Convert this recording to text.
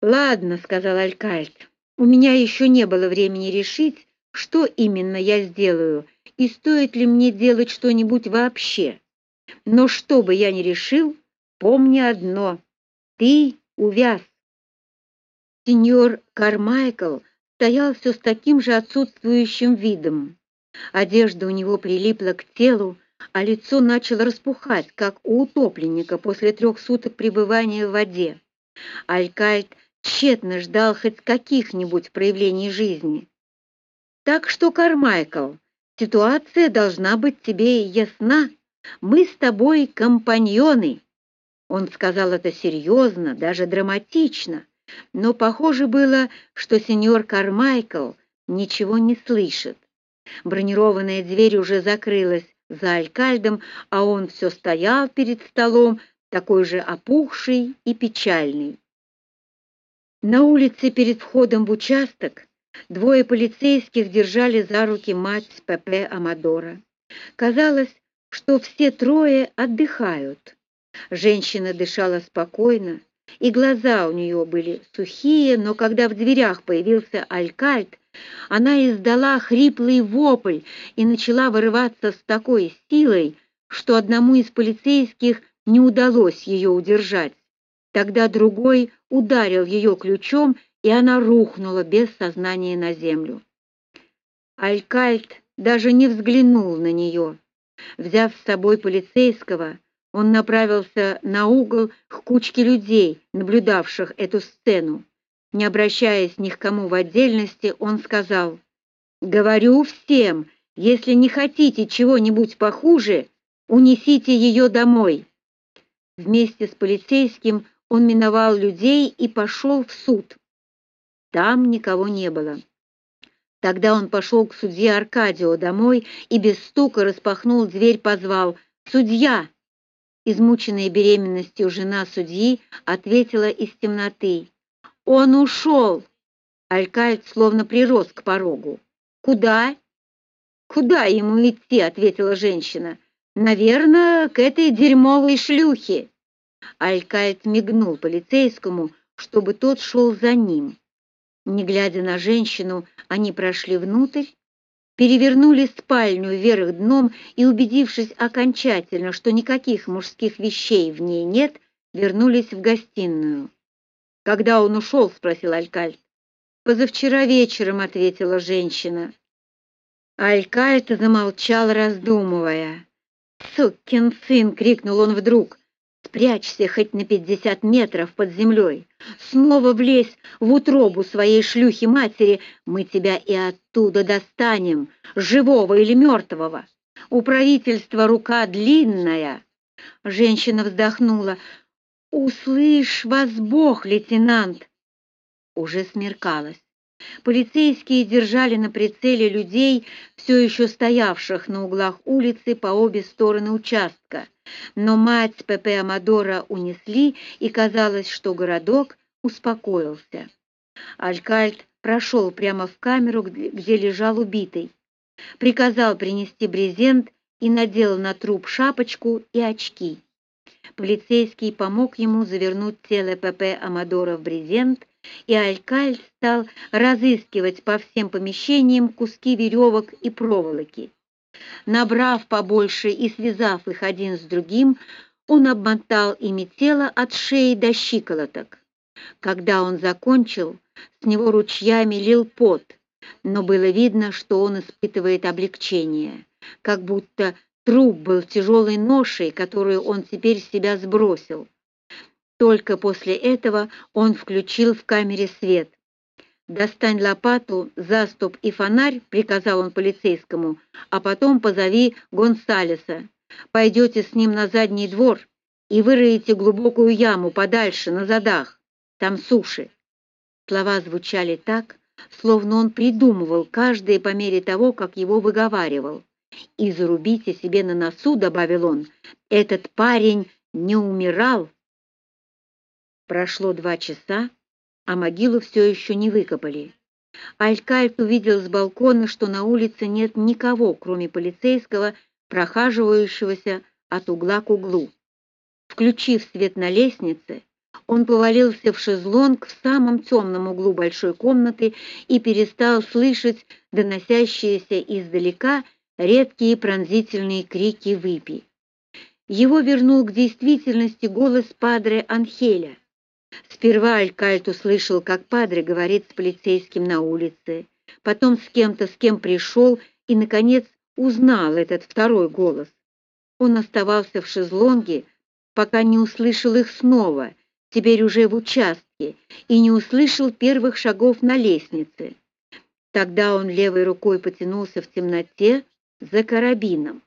«Ладно», — сказал Алькальт, — «у меня еще не было времени решить, что именно я сделаю и стоит ли мне делать что-нибудь вообще. Но что бы я ни решил, помни одно — ты увяз». Сеньор Кармайкл стоял все с таким же отсутствующим видом. Одежда у него прилипла к телу, а лицо начало распухать, как у утопленника после трех суток пребывания в воде. Алькальт тщетно ждал хоть каких-нибудь проявлений жизни. Так что, Кармайкл, ситуация должна быть тебе ясна. Мы с тобой компаньоны. Он сказал это серьезно, даже драматично, но похоже было, что сеньор Кармайкл ничего не слышит. Бронированная дверь уже закрылась за алькальдом, а он все стоял перед столом, такой же опухший и печальный. На улице перед входом в участок двое полицейских держали за руки мать П.П. Амадора. Казалось, что все трое отдыхают. Женщина дышала спокойно, и глаза у нее были сухие, но когда в дверях появился Алькальд, она издала хриплый вопль и начала вырываться с такой силой, что одному из полицейских не удалось ее удержать. Тогда другой ударил ее ключом, и она рухнула без сознания на землю. Алькальт даже не взглянул на нее. Взяв с собой полицейского, он направился на угол к кучке людей, наблюдавших эту сцену. Не обращаясь ни к кому в отдельности, он сказал, «Говорю всем, если не хотите чего-нибудь похуже, унесите ее домой». Вместе с полицейским он миновал людей и пошел в суд. Там никого не было. Тогда он пошел к судье Аркадио домой и без стука распахнул дверь, позвал «Судья!». Измученная беременностью жена судьи ответила из темноты «Он ушел!» Алькальд словно прирос к порогу. «Куда?» «Куда ему идти?» — ответила женщина. «Наверное, к этой дерьмовой шлюхе». Алькальд мигнул полицейскому, чтобы тот шел за ним. Не глядя на женщину, они прошли внутрь, перевернули спальню вверх дном и, убедившись окончательно, что никаких мужских вещей в ней нет, вернулись в гостиную. «Когда он ушел?» — спросил Алькальд. «Позавчера вечером», — ответила женщина. Алькальд замолчал, раздумывая. «Сукин сын!» — крикнул он вдруг. Спрячься хоть на пятьдесят метров под землей. Снова влезь в утробу своей шлюхи-матери, мы тебя и оттуда достанем, живого или мертвого. У правительства рука длинная. Женщина вздохнула. «Услышь вас Бог, лейтенант!» Уже смеркалось. Полицейские держали на прицеле людей, все еще стоявших на углах улицы по обе стороны участка. Но мать П.П. Амадора унесли, и казалось, что городок успокоился. Алькальд прошел прямо в камеру, где лежал убитый, приказал принести брезент и надел на труп шапочку и очки. Полицейский помог ему завернуть тело П.П. Амадора в брезент и Алькальд стал разыскивать по всем помещениям куски веревок и проволоки. Набрав побольше и связав их один с другим, он обмотал ими тело от шеи до щиколоток. Когда он закончил, с него ручьями лил пот, но было видно, что он испытывает облегчение, как будто труп был тяжелой ношей, которую он теперь с себя сбросил. Только после этого он включил в камере свет. «Достань лопату, заступ и фонарь», — приказал он полицейскому, «а потом позови Гонсалеса. Пойдете с ним на задний двор и выроете глубокую яму подальше, на задах. Там суши». Слова звучали так, словно он придумывал каждое по мере того, как его выговаривал. «И зарубите себе на носу», — добавил он, — «этот парень не умирал». Прошло два часа, а могилу все еще не выкопали. Алькальт увидел с балкона, что на улице нет никого, кроме полицейского, прохаживающегося от угла к углу. Включив свет на лестнице, Он повалился в шезлонг в самом темном углу большой комнаты и перестал слышать доносящиеся издалека редкие пронзительные крики «Выпей!». Его вернул к действительности голос падре Анхеля. Сперва Алькальт услышал, как падре говорит с полицейским на улице, потом с кем-то, с кем пришел, и, наконец, узнал этот второй голос. Он оставался в шезлонге, пока не услышал их снова, теперь уже в участке, и не услышал первых шагов на лестнице. Тогда он левой рукой потянулся в темноте за карабином.